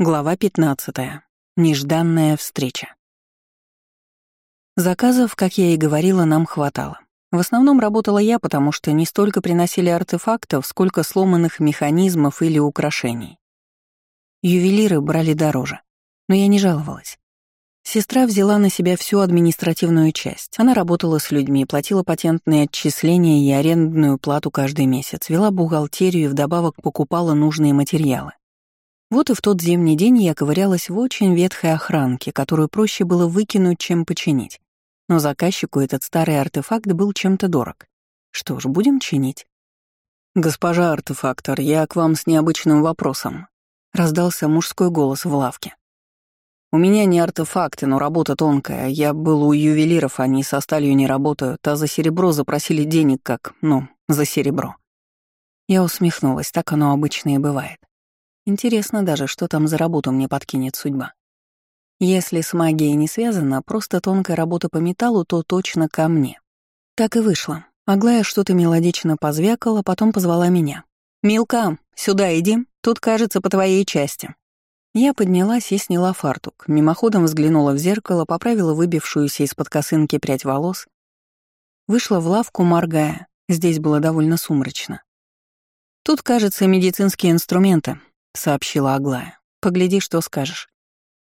Глава 15. Нежданная встреча. Заказов, как я и говорила, нам хватало. В основном работала я, потому что не столько приносили артефактов, сколько сломанных механизмов или украшений. Ювелиры брали дороже, но я не жаловалась. Сестра взяла на себя всю административную часть. Она работала с людьми, платила патентные отчисления и арендную плату каждый месяц, вела бухгалтерию и вдобавок покупала нужные материалы. Вот и в тот зимний день я ковырялась в очень ветхой охранке, которую проще было выкинуть, чем починить. Но заказчику этот старый артефакт был чем-то дорог. Что ж, будем чинить. «Госпожа артефактор, я к вам с необычным вопросом», — раздался мужской голос в лавке. «У меня не артефакты, но работа тонкая. Я был у ювелиров, они со сталью не работают, а за серебро запросили денег как, ну, за серебро». Я усмехнулась, так оно обычно и бывает. Интересно даже, что там за работу мне подкинет судьба. Если с магией не связано, просто тонкая работа по металлу, то точно ко мне. Так и вышло. Аглая что-то мелодично позвякала, потом позвала меня. «Милка, сюда иди, тут, кажется, по твоей части». Я поднялась и сняла фартук, мимоходом взглянула в зеркало, поправила выбившуюся из-под косынки прядь волос, вышла в лавку, моргая, здесь было довольно сумрачно. Тут, кажется, медицинские инструменты, — сообщила Аглая. «Погляди, что скажешь».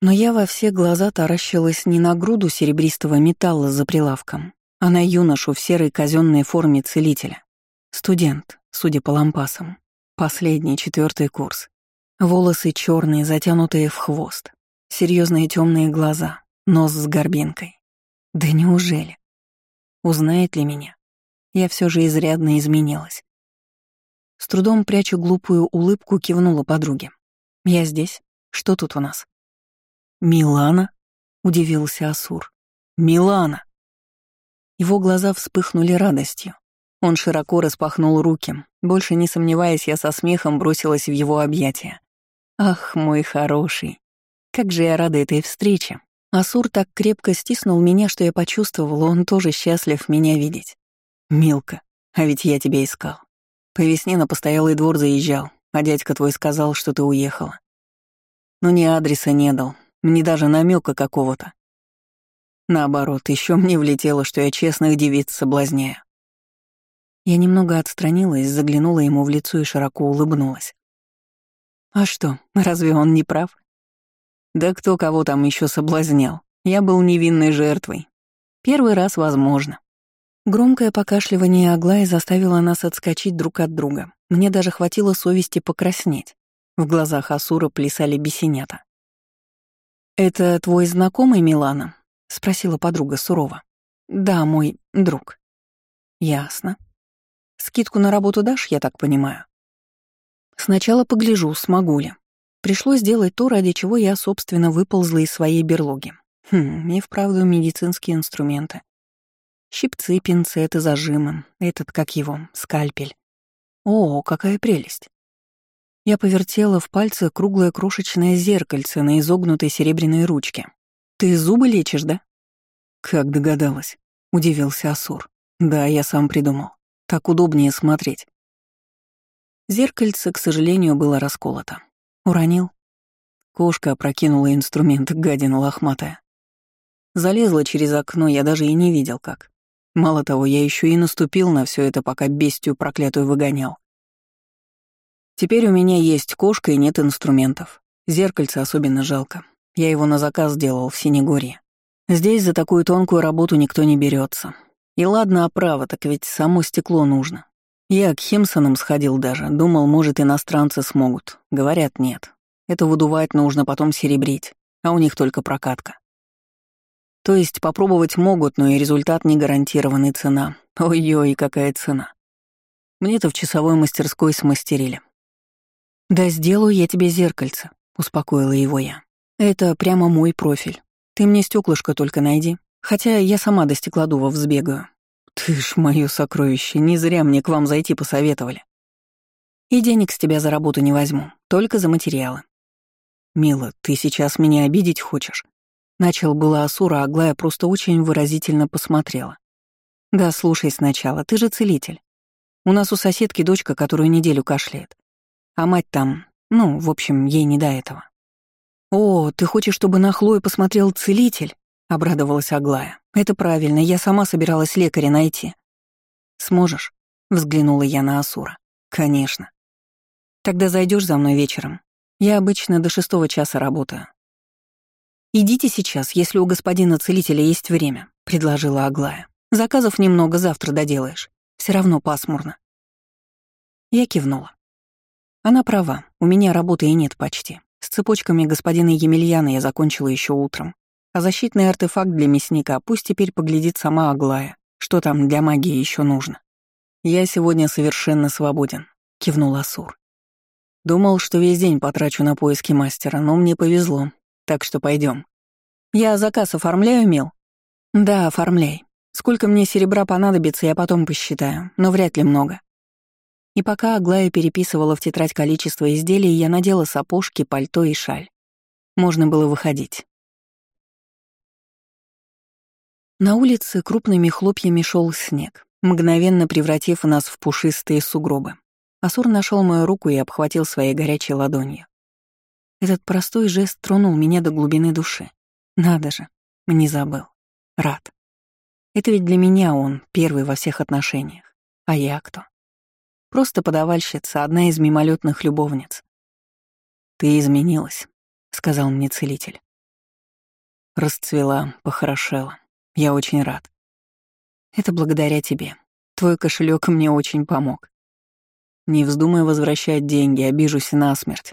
Но я во все глаза таращилась не на груду серебристого металла за прилавком, а на юношу в серой казенной форме целителя. Студент, судя по лампасам. Последний, четвертый курс. Волосы черные, затянутые в хвост. Серьезные темные глаза, нос с горбинкой. Да неужели? Узнает ли меня? Я все же изрядно изменилась. С трудом прячу глупую улыбку, кивнула подруге. «Я здесь. Что тут у нас?» «Милана?» — удивился Асур. «Милана!» Его глаза вспыхнули радостью. Он широко распахнул руки. Больше не сомневаясь, я со смехом бросилась в его объятия. «Ах, мой хороший! Как же я рада этой встрече!» Асур так крепко стиснул меня, что я почувствовала, он тоже счастлив меня видеть. «Милка, а ведь я тебя искал. По весне на постоялый двор заезжал, а дядька твой сказал, что ты уехала. Но ни адреса не дал, ни даже намека какого-то. Наоборот, еще мне влетело, что я честных девиц соблазняю. Я немного отстранилась, заглянула ему в лицо и широко улыбнулась. А что, разве он не прав? Да кто кого там еще соблазнял? Я был невинной жертвой. Первый раз возможно. Громкое покашливание Аглаи заставило нас отскочить друг от друга. Мне даже хватило совести покраснеть. В глазах Асура плясали бесенята. «Это твой знакомый Милана?» — спросила подруга сурово. «Да, мой друг». «Ясно. Скидку на работу дашь, я так понимаю?» «Сначала погляжу, смогу ли. Пришлось сделать то, ради чего я, собственно, выползла из своей берлоги. Хм, и вправду медицинские инструменты. Щипцы, пинцеты, зажимы, этот, как его, скальпель. О, какая прелесть. Я повертела в пальце круглое крошечное зеркальце на изогнутой серебряной ручке. «Ты зубы лечишь, да?» «Как догадалась», — удивился Асур. «Да, я сам придумал. Так удобнее смотреть». Зеркальце, к сожалению, было расколото. Уронил. Кошка опрокинула инструмент, гадина лохматая. Залезла через окно, я даже и не видел как. Мало того, я еще и наступил на все это, пока бестию проклятую выгонял. Теперь у меня есть кошка и нет инструментов. Зеркальце особенно жалко. Я его на заказ делал в Синегорье. Здесь за такую тонкую работу никто не берется. И ладно, оправа, так ведь само стекло нужно. Я к Химсонам сходил даже, думал, может, иностранцы смогут. Говорят, нет. Это выдувать нужно, потом серебрить, а у них только прокатка. То есть попробовать могут, но и результат не гарантированный цена. Ой-ой, какая цена. Мне-то в часовой мастерской смастерили. «Да сделаю я тебе зеркальце», — успокоила его я. «Это прямо мой профиль. Ты мне стеклышко только найди. Хотя я сама до стеклодува взбегаю». «Ты ж моё сокровище, не зря мне к вам зайти посоветовали». «И денег с тебя за работу не возьму, только за материалы». «Мила, ты сейчас меня обидеть хочешь?» Начал было Асура, а Аглая просто очень выразительно посмотрела. «Да, слушай сначала, ты же целитель. У нас у соседки дочка, которую неделю кашляет. А мать там, ну, в общем, ей не до этого. «О, ты хочешь, чтобы на Хлою посмотрел целитель?» — обрадовалась Аглая. «Это правильно, я сама собиралась лекаря найти». «Сможешь?» — взглянула я на Асура. «Конечно». «Тогда зайдешь за мной вечером. Я обычно до шестого часа работаю». «Идите сейчас, если у господина целителя есть время», — предложила Аглая. «Заказов немного, завтра доделаешь. Все равно пасмурно». Я кивнула. Она права, у меня работы и нет почти. С цепочками господина Емельяна я закончила еще утром. А защитный артефакт для мясника пусть теперь поглядит сама Аглая, что там для магии еще нужно. «Я сегодня совершенно свободен», — кивнул Асур. «Думал, что весь день потрачу на поиски мастера, но мне повезло, так что пойдем. Я заказ оформляю, Мил?» «Да, оформляй. Сколько мне серебра понадобится, я потом посчитаю, но вряд ли много». И пока Аглая переписывала в тетрадь количество изделий, я надела сапожки, пальто и шаль. Можно было выходить. На улице крупными хлопьями шел снег, мгновенно превратив нас в пушистые сугробы. Асур нашел мою руку и обхватил своей горячей ладонью. Этот простой жест тронул меня до глубины души. Надо же, не забыл. Рад. Это ведь для меня он первый во всех отношениях. А я кто? Просто подавальщица, одна из мимолетных любовниц. «Ты изменилась», — сказал мне целитель. Расцвела, похорошела. Я очень рад. Это благодаря тебе. Твой кошелек мне очень помог. Не вздумай возвращать деньги, обижусь насмерть.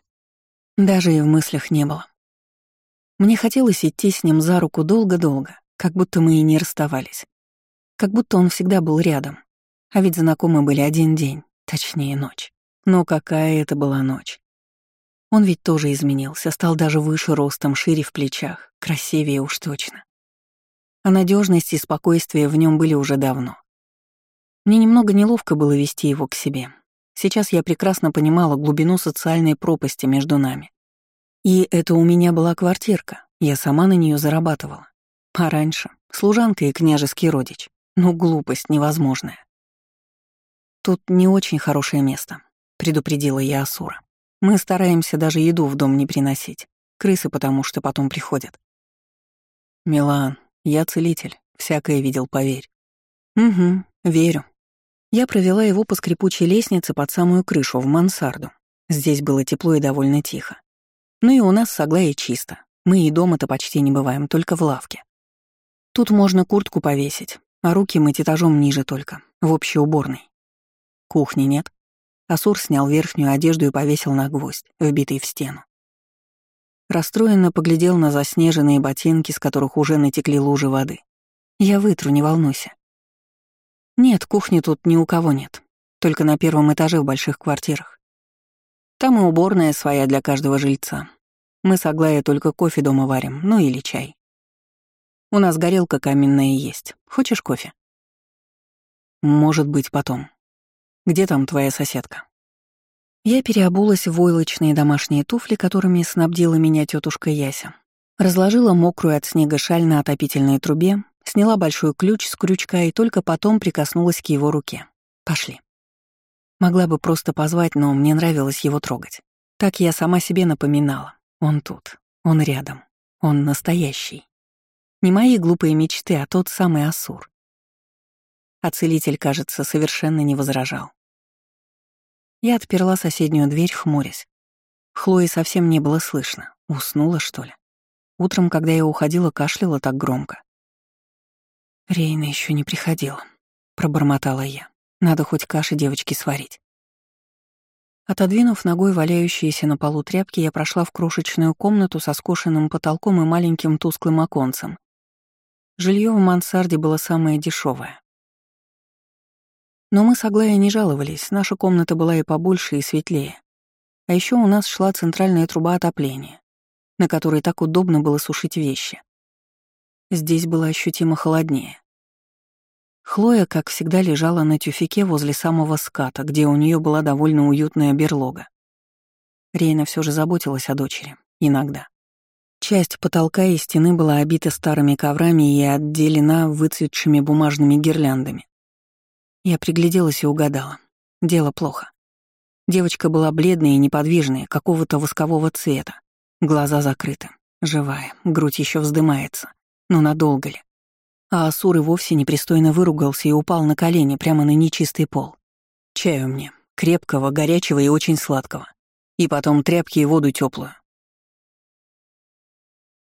Даже и в мыслях не было. Мне хотелось идти с ним за руку долго-долго, как будто мы и не расставались. Как будто он всегда был рядом. А ведь знакомы были один день, точнее ночь. Но какая это была ночь. Он ведь тоже изменился, стал даже выше ростом, шире в плечах, красивее уж точно а надежность и спокойствие в нем были уже давно. Мне немного неловко было вести его к себе. Сейчас я прекрасно понимала глубину социальной пропасти между нами. И это у меня была квартирка, я сама на нее зарабатывала. А раньше — служанка и княжеский родич. Ну, глупость невозможная. «Тут не очень хорошее место», — предупредила я Асура. «Мы стараемся даже еду в дом не приносить. Крысы потому что потом приходят». «Милан, я целитель, всякое видел, поверь. Угу, верю. Я провела его по скрипучей лестнице под самую крышу, в мансарду. Здесь было тепло и довольно тихо. Ну и у нас с чисто. Мы и дома-то почти не бываем, только в лавке. Тут можно куртку повесить, а руки мыть этажом ниже только, в общей уборной. Кухни нет. Асур снял верхнюю одежду и повесил на гвоздь, вбитый в стену. Расстроенно поглядел на заснеженные ботинки, с которых уже натекли лужи воды. «Я вытру, не волнуйся». «Нет, кухни тут ни у кого нет. Только на первом этаже в больших квартирах. Там и уборная своя для каждого жильца. Мы с Аглаей только кофе дома варим, ну или чай. У нас горелка каменная есть. Хочешь кофе?» «Может быть, потом. Где там твоя соседка?» Я переобулась в войлочные домашние туфли, которыми снабдила меня тетушка Яся. Разложила мокрую от снега шаль на отопительной трубе, сняла большой ключ с крючка и только потом прикоснулась к его руке. «Пошли». Могла бы просто позвать, но мне нравилось его трогать. Так я сама себе напоминала. Он тут, он рядом, он настоящий. Не мои глупые мечты, а тот самый Асур. А целитель, кажется, совершенно не возражал. Я отперла соседнюю дверь, хмурясь. Хлои совсем не было слышно. Уснула, что ли? Утром, когда я уходила, кашляла так громко. Рейна еще не приходила. Пробормотала я. Надо хоть каши девочки сварить. Отодвинув ногой валяющиеся на полу тряпки, я прошла в крошечную комнату со скошенным потолком и маленьким тусклым оконцем. Жилье в мансарде было самое дешевое. Но мы с Аглаей не жаловались, наша комната была и побольше, и светлее. А еще у нас шла центральная труба отопления, на которой так удобно было сушить вещи. Здесь было ощутимо холоднее. Хлоя, как всегда, лежала на тюфике возле самого ската, где у нее была довольно уютная берлога. Рейна все же заботилась о дочери, иногда. Часть потолка и стены была обита старыми коврами и отделена выцветшими бумажными гирляндами. Я пригляделась и угадала. Дело плохо. Девочка была бледная и неподвижная, какого-то воскового цвета. Глаза закрыты, живая, грудь еще вздымается. Но надолго ли? А Асур и вовсе непристойно выругался и упал на колени прямо на нечистый пол. Чаю мне, крепкого, горячего и очень сладкого. И потом тряпки и воду теплую.